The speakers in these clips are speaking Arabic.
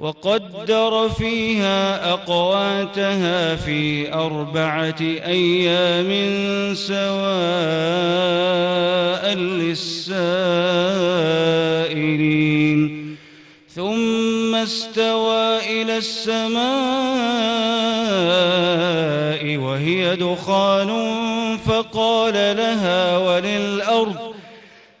وقدر فيها أقواتها في أربعة أيام سواء للسائلين. ثم استوى إلى السماء وهي دخان فقال لها وللأرض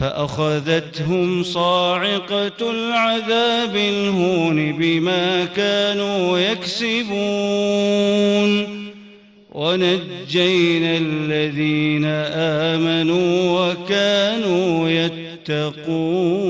فأخذتهم صاعقة العذاب الهون بما كانوا يكسبون. ونجينا الذين آمنوا وكانوا يتقون.